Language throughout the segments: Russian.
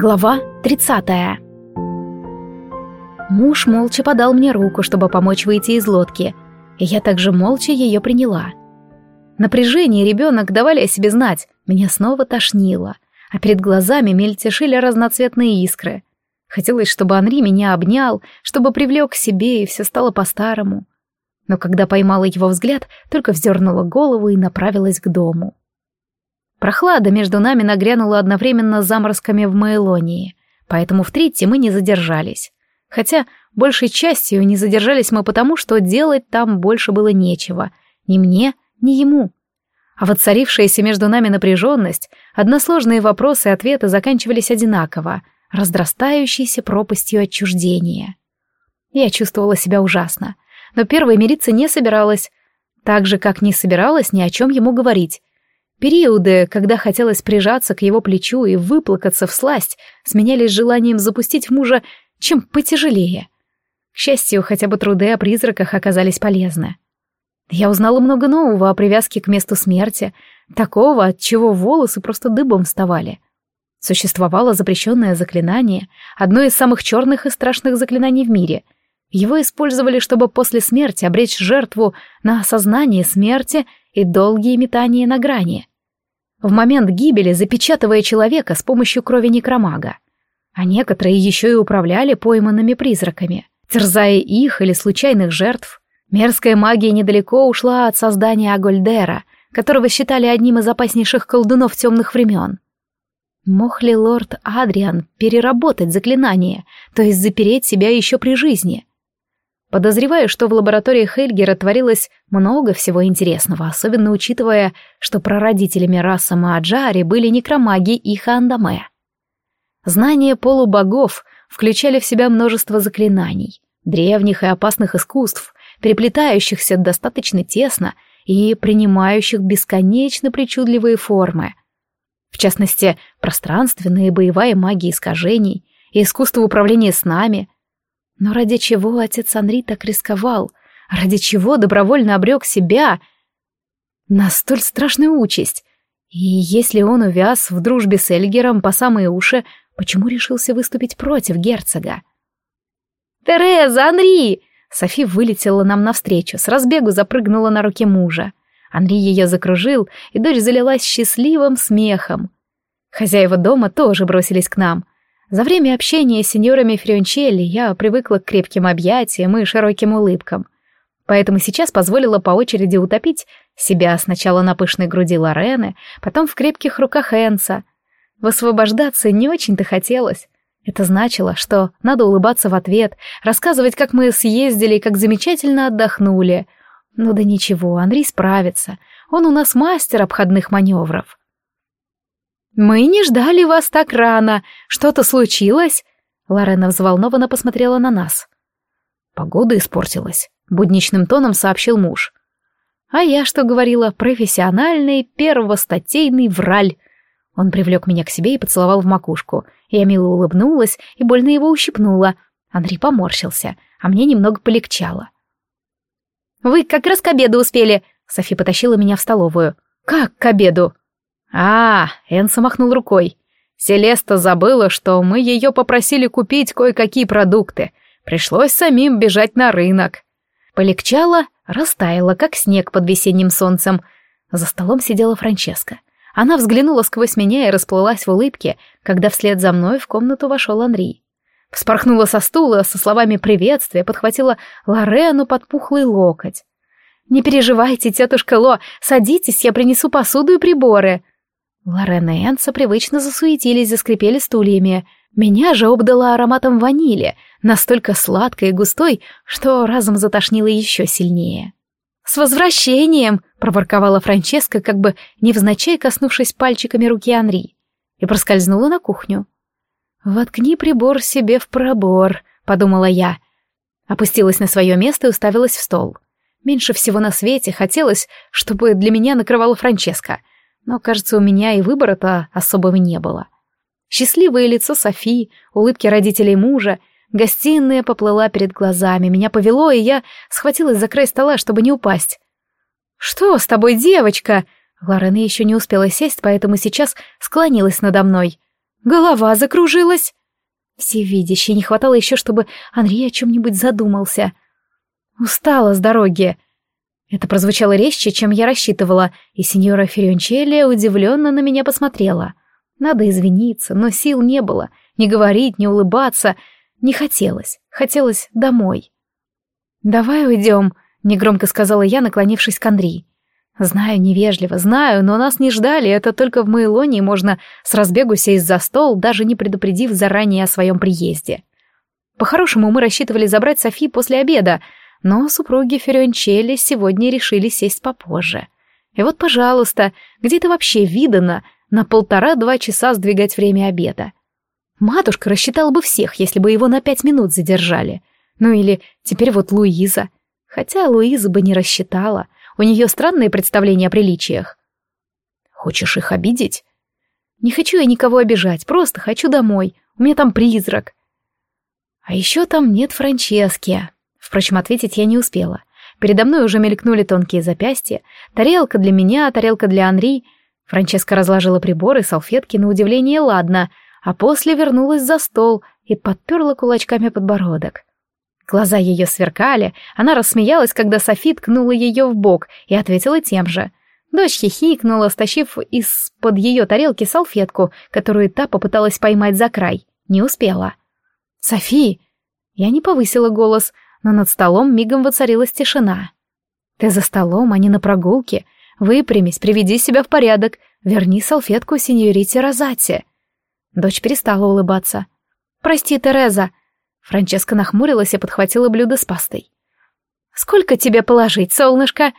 Глава 30 Муж молча подал мне руку, чтобы помочь выйти из лодки, и я также молча ее приняла. Напряжение ребенок давали о себе знать, меня снова тошнило, а перед глазами мельтешили разноцветные искры. Хотелось, чтобы Анри меня обнял, чтобы привлек к себе, и все стало по-старому. Но когда поймала его взгляд, только вздернула голову и направилась к дому. Прохлада между нами нагрянула одновременно с заморозками в Мейлонии, поэтому в Тритте мы не задержались. Хотя большей частью не задержались мы потому, что делать там больше было нечего. Ни мне, ни ему. А вот царившаяся между нами напряженность, односложные вопросы и ответы заканчивались одинаково, раздрастающейся пропастью отчуждения. Я чувствовала себя ужасно, но первой мириться не собиралась, так же, как не собиралась ни о чем ему говорить, Периоды, когда хотелось прижаться к его плечу и выплакаться в сласть, сменялись желанием запустить в мужа чем потяжелее. К счастью, хотя бы труды о призраках оказались полезны. Я узнала много нового о привязке к месту смерти, такого, от чего волосы просто дыбом вставали. Существовало запрещенное заклинание, одно из самых черных и страшных заклинаний в мире. Его использовали, чтобы после смерти обречь жертву на осознание смерти и долгие метания на грани в момент гибели запечатывая человека с помощью крови некромага. А некоторые еще и управляли пойманными призраками, терзая их или случайных жертв. Мерзкая магия недалеко ушла от создания Агольдера, которого считали одним из опаснейших колдунов темных времен. Мог ли лорд Адриан переработать заклинание, то есть запереть себя еще при жизни? Подозреваю, что в лаборатории Хельгера творилось много всего интересного, особенно учитывая, что прародителями расы Мааджари были некромаги и Хаандаме. Знания полубогов включали в себя множество заклинаний, древних и опасных искусств, переплетающихся достаточно тесно и принимающих бесконечно причудливые формы. В частности, пространственная и боевая магия искажений, и искусство управления снами — но ради чего отец Анри так рисковал? Ради чего добровольно обрек себя на столь страшную участь? И если он увяз в дружбе с Эльгером по самые уши, почему решился выступить против герцога? «Тереза, Анри!» Софи вылетела нам навстречу, с разбегу запрыгнула на руке мужа. Анри ее закружил, и дочь залилась счастливым смехом. Хозяева дома тоже бросились к нам — за время общения с сеньорами Фриончелли я привыкла к крепким объятиям и широким улыбкам. Поэтому сейчас позволила по очереди утопить себя сначала на пышной груди Лорены, потом в крепких руках Энса. Высвобождаться не очень-то хотелось. Это значило, что надо улыбаться в ответ, рассказывать, как мы съездили и как замечательно отдохнули. Ну да ничего, Андрей справится. Он у нас мастер обходных маневров. «Мы не ждали вас так рано. Что-то случилось?» Лорена взволнованно посмотрела на нас. «Погода испортилась», — будничным тоном сообщил муж. «А я что говорила? Профессиональный, первостатейный враль». Он привлек меня к себе и поцеловал в макушку. Я мило улыбнулась и больно его ущипнула. Андрей поморщился, а мне немного полегчало. «Вы как раз к обеду успели!» Софи потащила меня в столовую. «Как к обеду?» «А, Энса махнул рукой. Селеста забыла, что мы ее попросили купить кое-какие продукты. Пришлось самим бежать на рынок». Полегчало, растаяло, как снег под весенним солнцем. За столом сидела Франческа. Она взглянула сквозь меня и расплылась в улыбке, когда вслед за мной в комнату вошел Анри. Вспорхнула со стула со словами приветствия, подхватила Лорену под пухлый локоть. «Не переживайте, тетушка Ло, садитесь, я принесу посуду и приборы». Лорен и Энса привычно засуетились, заскрипели стульями. Меня же обдало ароматом ванили, настолько сладкой и густой, что разом затошнило еще сильнее. «С возвращением!» — проворковала Франческа, как бы невзначай коснувшись пальчиками руки Анри, и проскользнула на кухню. «Воткни прибор себе в пробор», — подумала я. Опустилась на свое место и уставилась в стол. Меньше всего на свете хотелось, чтобы для меня накрывала Франческа — но, кажется, у меня и выбора-то особого не было. Счастливое лицо Софии, улыбки родителей мужа, гостиная поплыла перед глазами, меня повело, и я схватилась за край стола, чтобы не упасть. «Что с тобой, девочка?» Лорена еще не успела сесть, поэтому сейчас склонилась надо мной. Голова закружилась. Всевидящий, не хватало еще, чтобы Андрей о чем-нибудь задумался. Устала с дороги. Это прозвучало резче, чем я рассчитывала, и сеньора Ференчелли удивленно на меня посмотрела. Надо извиниться, но сил не было. Не говорить, не улыбаться. Не хотелось. Хотелось домой. «Давай уйдем», — негромко сказала я, наклонившись к Андри. «Знаю, невежливо, знаю, но нас не ждали, это только в Мейлоне можно с разбегу сесть за стол, даже не предупредив заранее о своем приезде. По-хорошему, мы рассчитывали забрать Софи после обеда, но супруги Ференчелли сегодня решили сесть попозже. И вот, пожалуйста, где ты вообще видано на полтора-два часа сдвигать время обеда? Матушка рассчитала бы всех, если бы его на пять минут задержали. Ну или теперь вот Луиза. Хотя Луиза бы не рассчитала. У нее странные представления о приличиях. Хочешь их обидеть? Не хочу я никого обижать, просто хочу домой. У меня там призрак. А еще там нет Франчески. Впрочем, ответить я не успела. Передо мной уже мелькнули тонкие запястья. Тарелка для меня, тарелка для Анри. Франческа разложила приборы, салфетки, на удивление, ладно, а после вернулась за стол и подперла кулачками подбородок. Глаза ее сверкали, она рассмеялась, когда Софи ткнула ее в бок и ответила тем же. Дочь хихикнула, стащив из-под ее тарелки салфетку, которую та попыталась поймать за край. Не успела. «Софи!» Я не повысила голос, но над столом мигом воцарилась тишина. «Ты за столом, а не на прогулке. Выпрямись, приведи себя в порядок. Верни салфетку сеньорите Розати». Дочь перестала улыбаться. «Прости, Тереза», Франческа нахмурилась и подхватила блюдо с пастой. «Сколько тебе положить, солнышко?»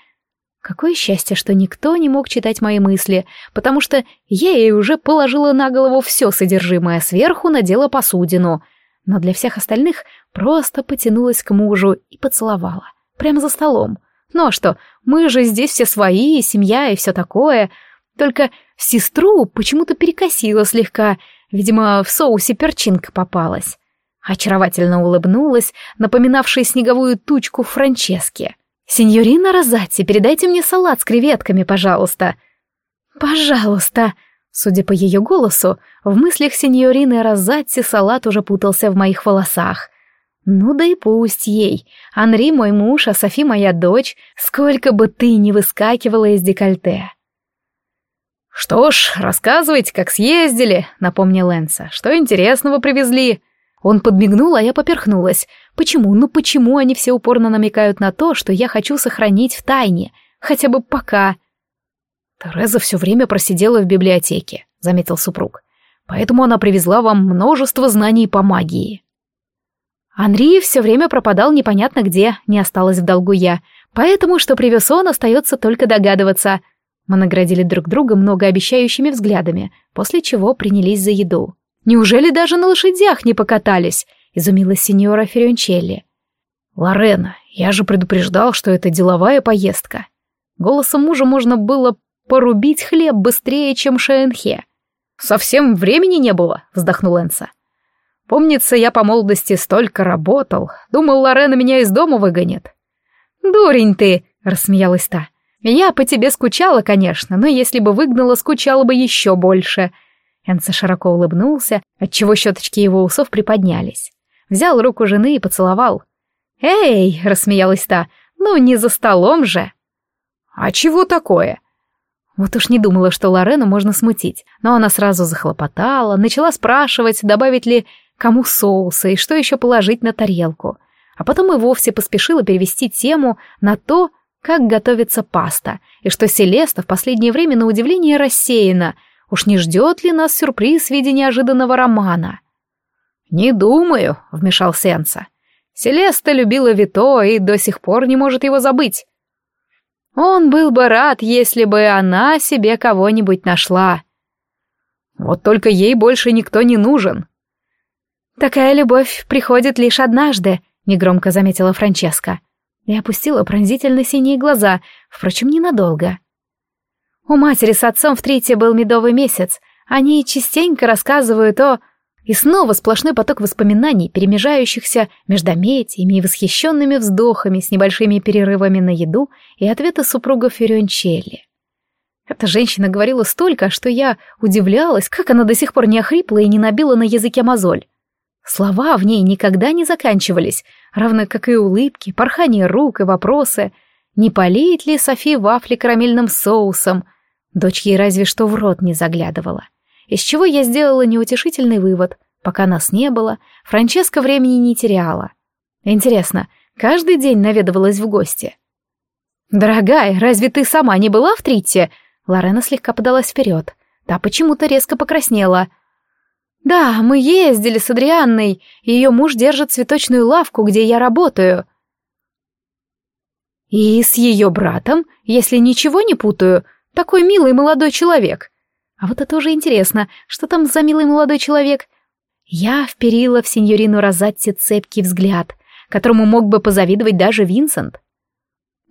Какое счастье, что никто не мог читать мои мысли, потому что я ей уже положила на голову все содержимое, сверху надела посудину, но для всех остальных просто потянулась к мужу и поцеловала, прямо за столом. Ну а что, мы же здесь все свои, семья и все такое. Только сестру почему-то перекосила слегка, видимо, в соусе перчинка попалась. Очаровательно улыбнулась, напоминавшая снеговую тучку Франчески. «Сеньорина Розатти, передайте мне салат с креветками, пожалуйста». «Пожалуйста». Судя по ее голосу, в мыслях сеньорины Розатти салат уже путался в моих волосах. «Ну да и пусть ей. Анри мой муж, а Софи моя дочь. Сколько бы ты ни выскакивала из декольте». «Что ж, рассказывайте, как съездили», — напомнил Энса. «Что интересного привезли?» Он подмигнул, а я поперхнулась. Почему, ну почему они все упорно намекают на то, что я хочу сохранить в тайне? Хотя бы пока. Тереза все время просидела в библиотеке, заметил супруг. Поэтому она привезла вам множество знаний по магии. Анри все время пропадал непонятно где, не осталось в долгу я. Поэтому, что привез он, остается только догадываться. Мы наградили друг друга многообещающими взглядами, после чего принялись за еду. Неужели даже на лошадях не покатались?» — изумилась сеньора Ференчелли. «Лорена, я же предупреждал, что это деловая поездка». Голосом мужа можно было порубить хлеб быстрее, чем Шаэнхе. «Совсем времени не было», — вздохнул Энса. «Помнится, я по молодости столько работал. Думал, Лорена меня из дома выгонит». «Дурень ты!» — рассмеялась та. «Я по тебе скучала, конечно, но если бы выгнала, скучала бы еще больше. Энце широко улыбнулся, отчего щеточки его усов приподнялись. Взял руку жены и поцеловал. «Эй!» — рассмеялась та. «Ну, не за столом же!» «А чего такое?» Вот уж не думала, что Лорену можно смутить, но она сразу захлопотала, начала спрашивать, добавить ли кому соуса и что еще положить на тарелку. А потом и вовсе поспешила перевести тему на то, как готовится паста, и что Селеста в последнее время на удивление рассеяна — Уж не ждет ли нас сюрприз в виде неожиданного романа? «Не думаю», — вмешался Энса. «Селеста любила Вито и до сих пор не может его забыть. Он был бы рад, если бы она себе кого-нибудь нашла. Вот только ей больше никто не нужен». «Такая любовь приходит лишь однажды», — негромко заметила Франческа. И опустила пронзительно синие глаза, впрочем, ненадолго. У матери с отцом в Трите был медовый месяц. Они частенько рассказывают о... И снова сплошной поток воспоминаний, перемежающихся междометиями и восхищенными вздохами с небольшими перерывами на еду и ответы супруга Ференчелли. Эта женщина говорила столько, что я удивлялась, как она до сих пор не охрипла и не набила на языке мозоль. Слова в ней никогда не заканчивались, равно как и улыбки, порхание рук и вопросы. Не полеет ли Софи вафли карамельным соусом? Дочь ей разве что в рот не заглядывала. Из чего я сделала неутешительный вывод. Пока нас не было, Франческа времени не теряла. Интересно, каждый день наведывалась в гости? «Дорогая, разве ты сама не была в Тритте?» Лорена слегка подалась вперед. Та почему-то резко покраснела. «Да, мы ездили с Адрианной. Ее муж держит цветочную лавку, где я работаю». «И с ее братом, если ничего не путаю, такой милый молодой человек». А вот это уже интересно, что там за милый молодой человек? Я вперила в сеньорину Розатти цепкий взгляд, которому мог бы позавидовать даже Винсент.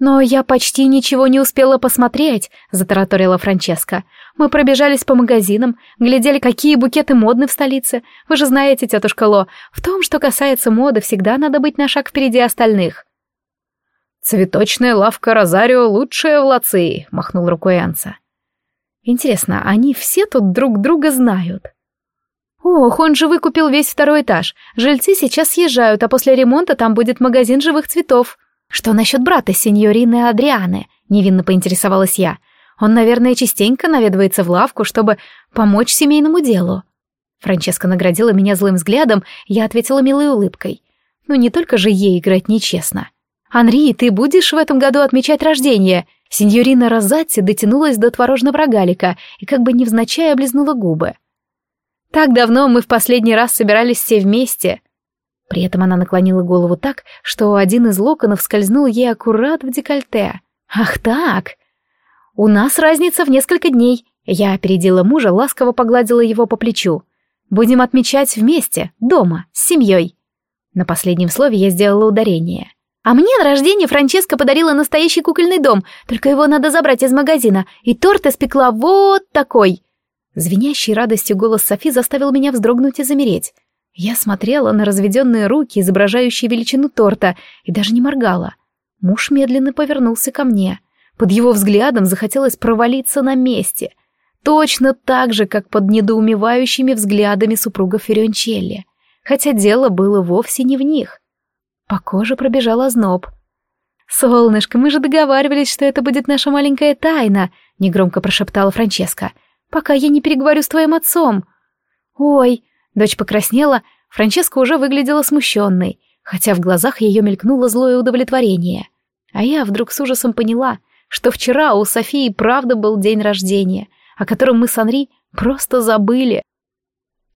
«Но я почти ничего не успела посмотреть», — затараторила Франческа. «Мы пробежались по магазинам, глядели, какие букеты модны в столице. Вы же знаете, тетушка Ло, в том, что касается моды, всегда надо быть на шаг впереди остальных». «Цветочная лавка Розарио лучшая в Лации», — махнул рукой Анса. «Интересно, они все тут друг друга знают?» «Ох, он же выкупил весь второй этаж. Жильцы сейчас съезжают, а после ремонта там будет магазин живых цветов». «Что насчет брата сеньорины Адрианы?» — невинно поинтересовалась я. «Он, наверное, частенько наведывается в лавку, чтобы помочь семейному делу». Франческа наградила меня злым взглядом, я ответила милой улыбкой. «Ну не только же ей играть нечестно». «Анри, ты будешь в этом году отмечать рождение?» Сеньорина Розатти дотянулась до творожного рогалика и как бы невзначай облизнула губы. «Так давно мы в последний раз собирались все вместе. При этом она наклонила голову так, что один из локонов скользнул ей аккурат в декольте. «Ах так! У нас разница в несколько дней!» Я опередила мужа, ласково погладила его по плечу. «Будем отмечать вместе, дома, с семьей!» На последнем слове я сделала ударение. «А мне на рождение Франческа подарила настоящий кукольный дом, только его надо забрать из магазина, и торт испекла вот такой!» Звенящий радостью голос Софи заставил меня вздрогнуть и замереть. Я смотрела на разведенные руки, изображающие величину торта, и даже не моргала. Муж медленно повернулся ко мне. Под его взглядом захотелось провалиться на месте. Точно так же, как под недоумевающими взглядами супруга Ференчелли. Хотя дело было вовсе не в них. По коже пробежал озноб. «Солнышко, мы же договаривались, что это будет наша маленькая тайна», — негромко прошептала Франческа. «Пока я не переговорю с твоим отцом». «Ой», Дочь покраснела, Франческа уже выглядела смущенной, хотя в глазах ее мелькнуло злое удовлетворение. А я вдруг с ужасом поняла, что вчера у Софии правда был день рождения, о котором мы с Анри просто забыли.